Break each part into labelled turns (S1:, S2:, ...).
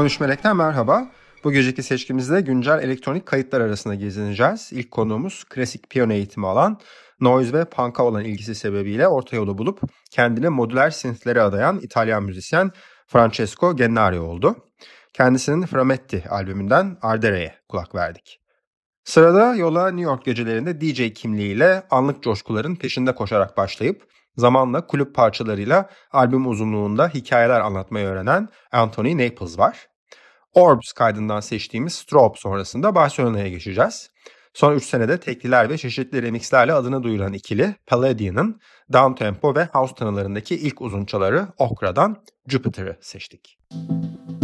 S1: 13 Melek'ten merhaba. Bu geceki seçkimizde güncel elektronik kayıtlar arasında gezineceğiz. İlk konuğumuz klasik piyano eğitimi alan, noise ve punk'a olan ilgisi sebebiyle orta yolu bulup kendini modüler synth'lere adayan İtalyan müzisyen Francesco Gennari oldu. Kendisinin Frametti albümünden Ardere'ye kulak verdik. Sırada yola New York gecelerinde DJ kimliğiyle anlık coşkuların peşinde koşarak başlayıp zamanla kulüp parçalarıyla albüm uzunluğunda hikayeler anlatmayı öğrenen Anthony Naples var. Orbs kaydından seçtiğimiz Strobe sonrasında Barcelona'ya geçeceğiz. Son 3 senede tekliler ve çeşitli remixlerle adını duyuran ikili Palladian'ın downtempo ve house tınılarındaki ilk uzunçaları Okra'dan Jupiter'ı seçtik. Müzik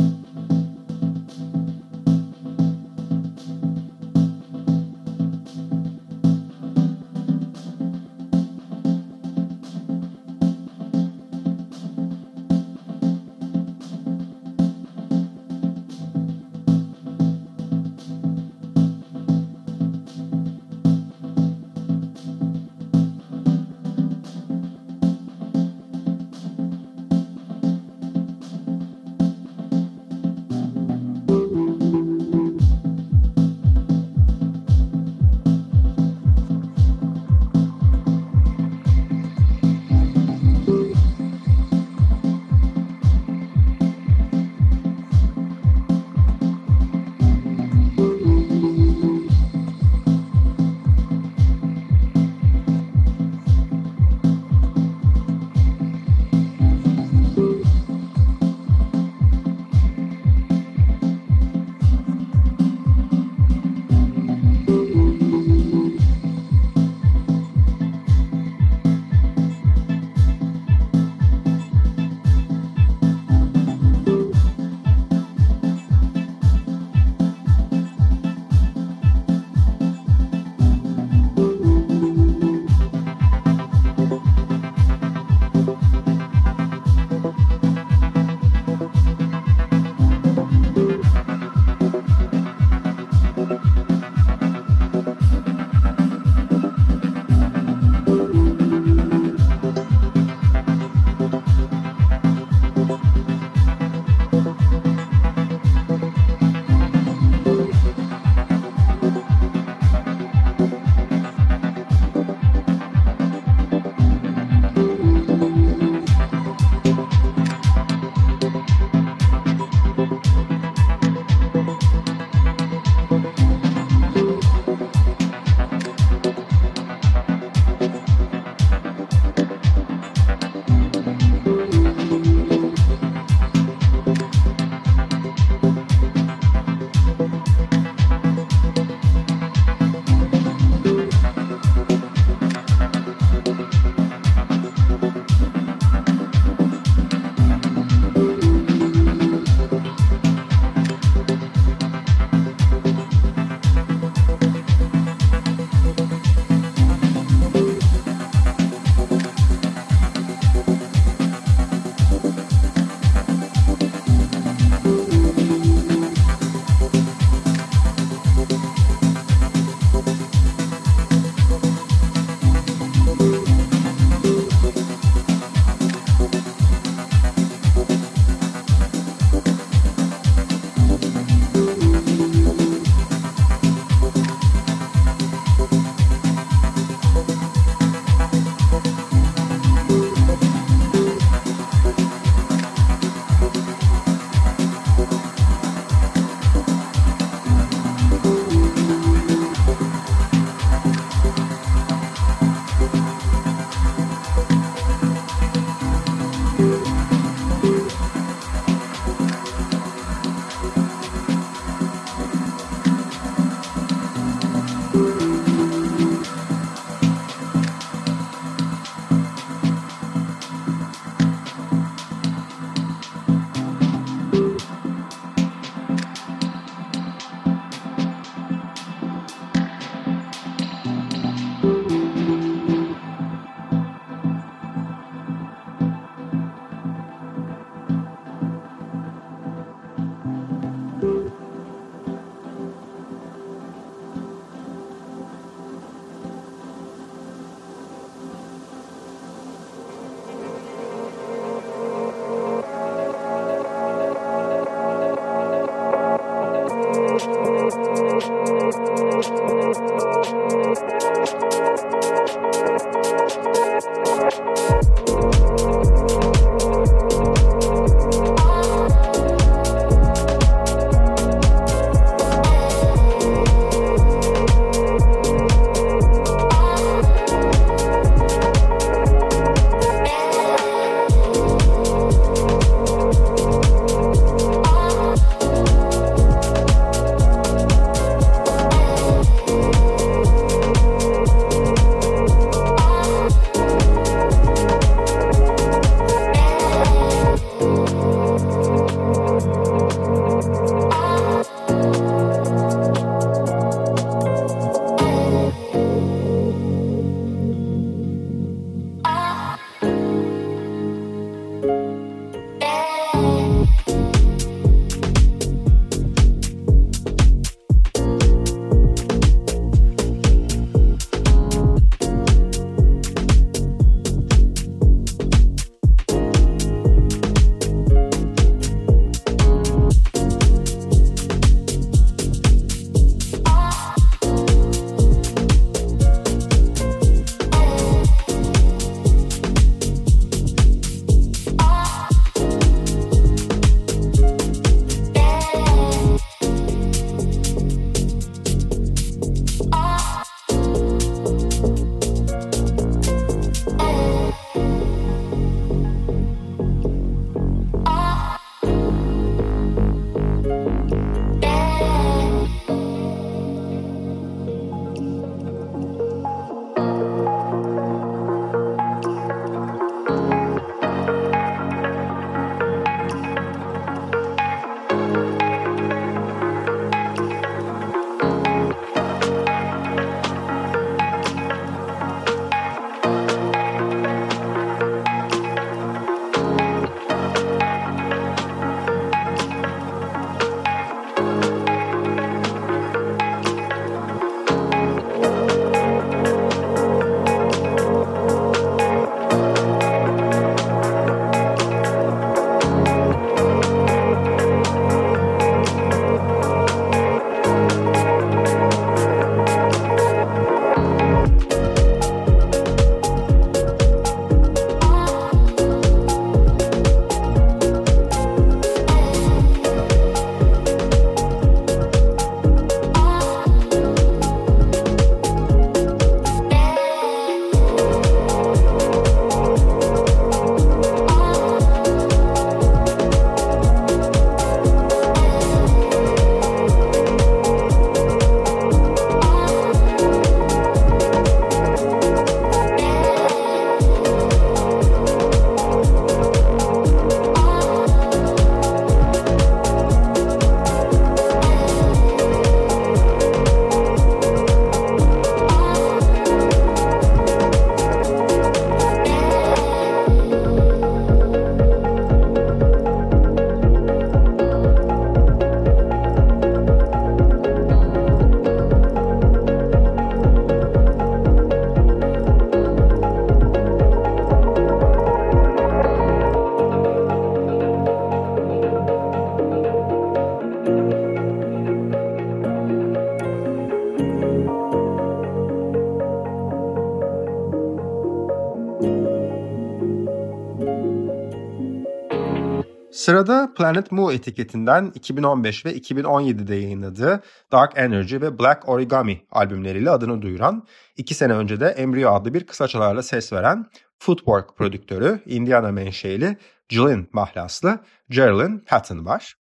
S1: Sırada Planet Mu etiketinden 2015 ve 2017'de yayınladığı Dark Energy ve Black Origami albümleriyle adını duyuran, iki sene önce de Embryo adlı bir kısaçalarla ses veren Footwork prodüktörü Indiana menşeli Jillian mahlaslı Geraldine Patton var.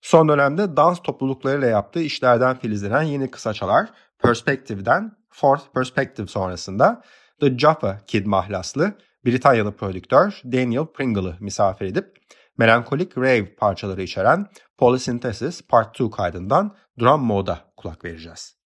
S1: Son dönemde dans topluluklarıyla yaptığı işlerden filizlenen yeni kısaçalar Perspective'den Fourth Perspective sonrasında The Jaffa Kid mahlaslı Britanyalı prodüktör Daniel Pringle'ı misafir edip melankolik rave parçaları içeren Polysynthesis Part 2 kaydından Drum Mode'a kulak vereceğiz.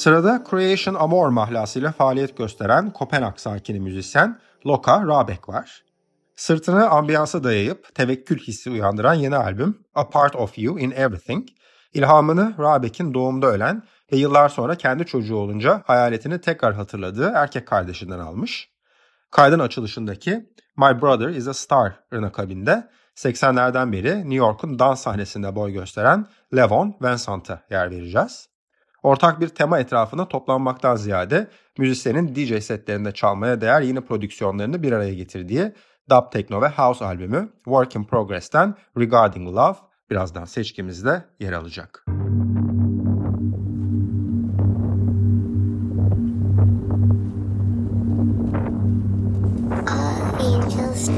S1: Sırada Creation Amor mahlasıyla faaliyet gösteren Kopenhag sakini müzisyen Loka Rabeck var. Sırtını ambiyansa dayayıp tevekkül hissi uyandıran yeni albüm A Part of You in Everything, ilhamını Rabeck'in doğumda ölen ve yıllar sonra kendi çocuğu olunca hayaletini tekrar hatırladığı erkek kardeşinden almış. Kaydın açılışındaki My Brother is a Star'ın akabinde 80'lerden beri New York'un dans sahnesinde boy gösteren Levon Vincent'a yer vereceğiz. Ortak bir tema etrafında toplanmaktan ziyade müzisyenin DJ setlerinde çalmaya değer yeni prodüksiyonlarını bir araya getirdiği dub techno ve house albümü Work in Progress'ten Regarding Love birazdan seçkimizde yer alacak. Angels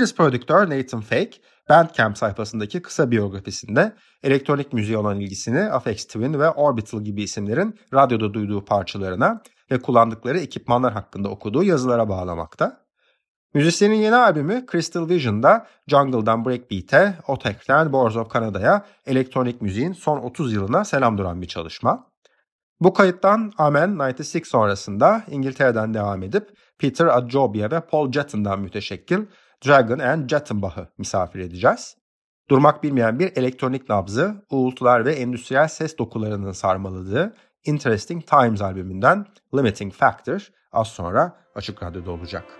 S1: İngiliz prodüktör Nathan Fake, Bandcamp sayfasındaki kısa biyografisinde elektronik müziğe olan ilgisini Aphex Twin ve Orbital gibi isimlerin radyoda duyduğu parçalarına ve kullandıkları ekipmanlar hakkında okuduğu yazılara bağlamakta. Müzisyenin yeni albümü Crystal Vision'da Jungle'dan Breakbeat'e, Otek'ten Boards of Canada'ya elektronik müziğin son 30 yılına selam duran bir çalışma. Bu kayıttan Amen 96 sonrasında İngiltere'den devam edip Peter Adjobia ve Paul Jetton'dan müteşekkil Dragon and Jettenbach'ı misafir edeceğiz. Durmak bilmeyen bir elektronik nabzı, uğultular ve endüstriyel ses dokularının sarmaladığı Interesting Times albümünden Limiting Factor az sonra Açık Radyo'da olacak.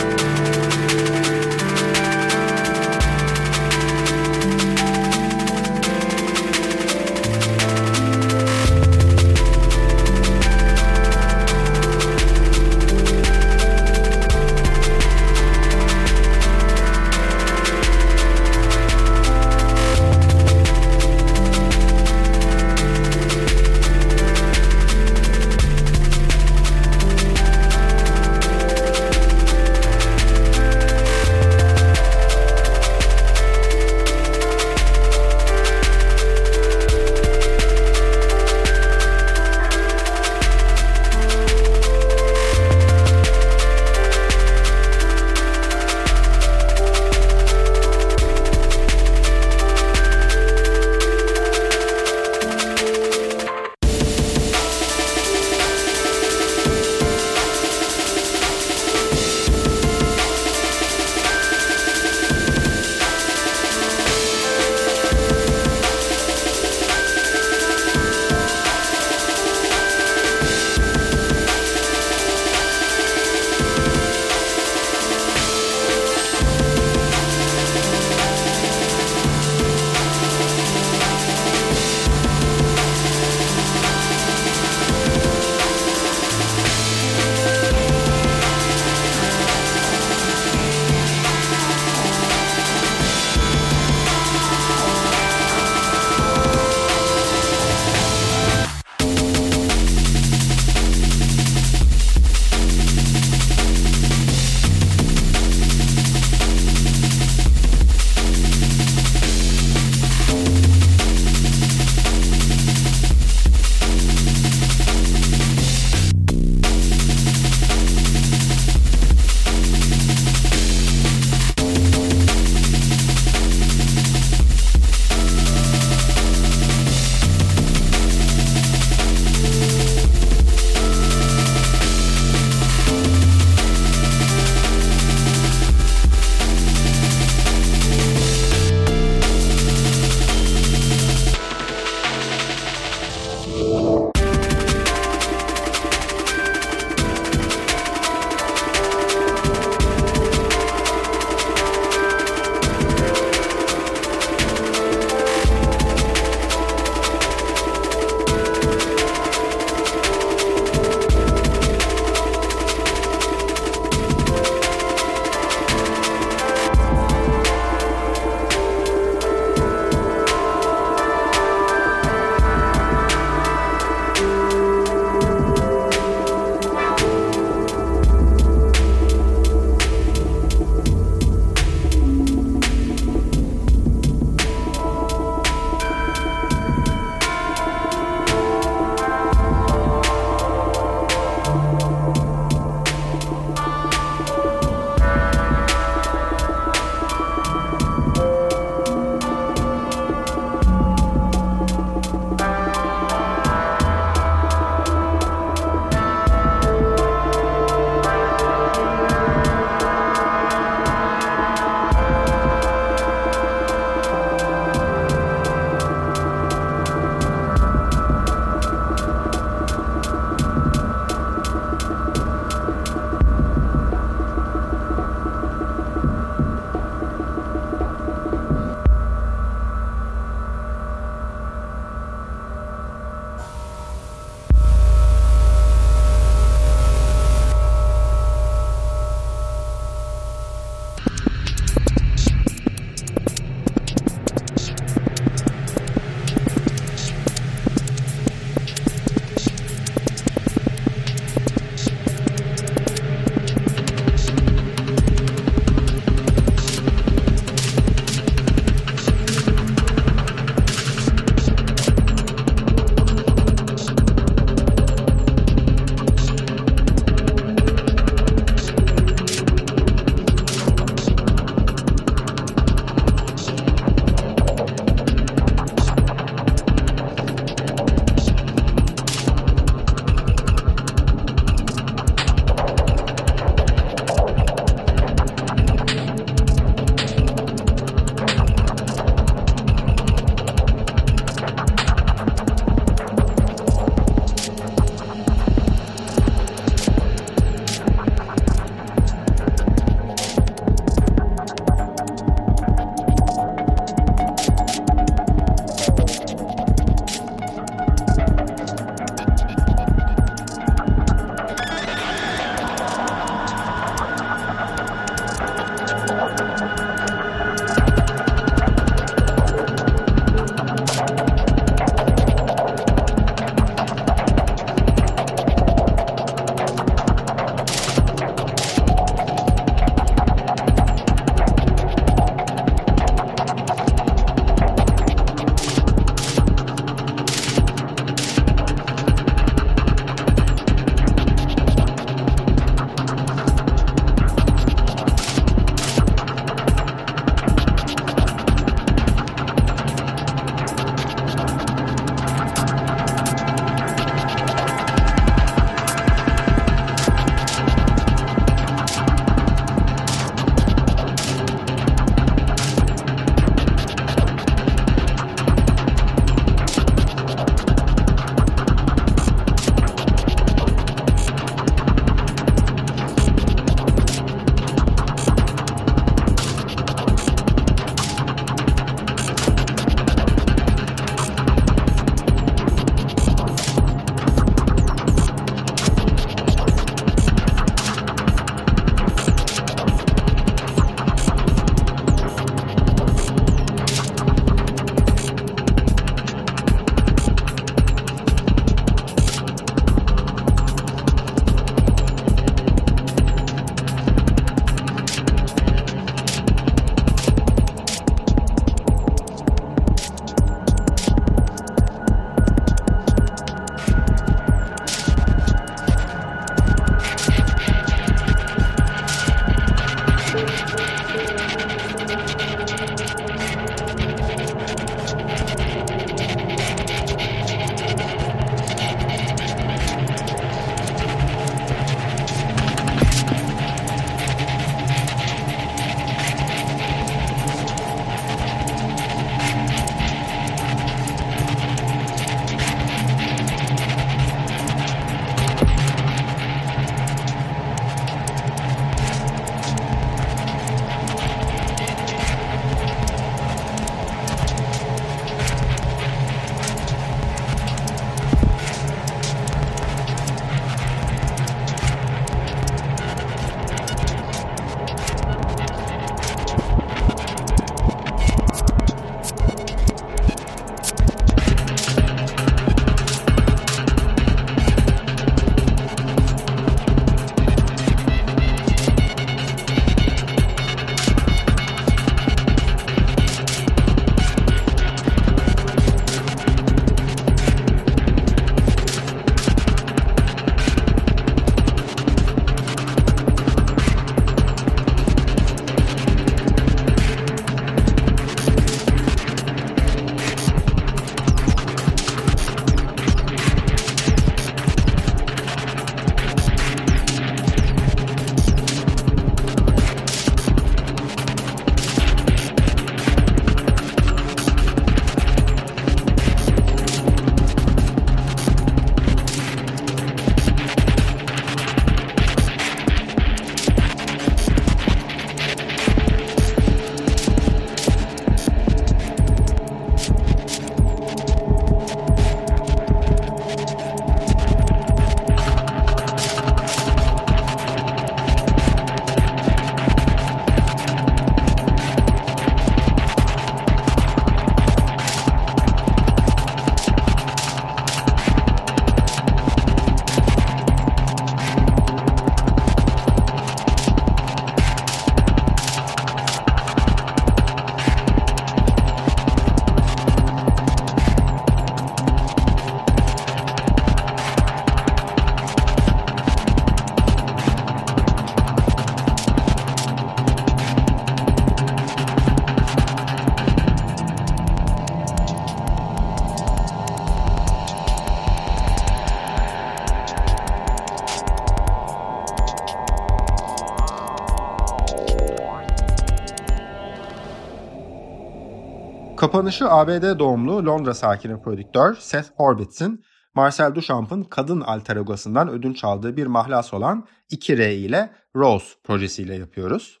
S1: Kapanışı ABD doğumlu Londra sakini prodüktör Seth Horvitz'in Marcel Duchamp'ın kadın alter egosundan ödünç aldığı bir mahlas olan 2R ile Rose projesiyle yapıyoruz.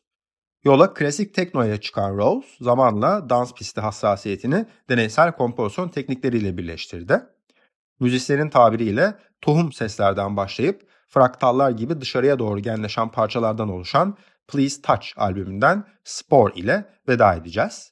S1: Yola klasik teknoya çıkan Rose zamanla dans pisti hassasiyetini deneysel kompozisyon teknikleriyle birleştirdi. Müzisyenin tabiriyle tohum seslerden başlayıp fraktallar gibi dışarıya doğru genleşen parçalardan oluşan Please Touch albümünden Spore ile veda edeceğiz.